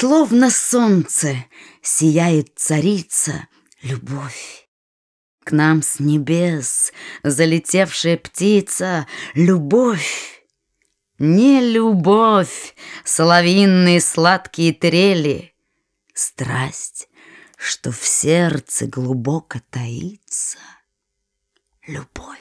Словно солнце сияет царица любовь. К нам с небес залетевшая птица Любовь, не любовь, соловинные сладкие трели, Страсть, что в сердце глубоко таится, Любовь.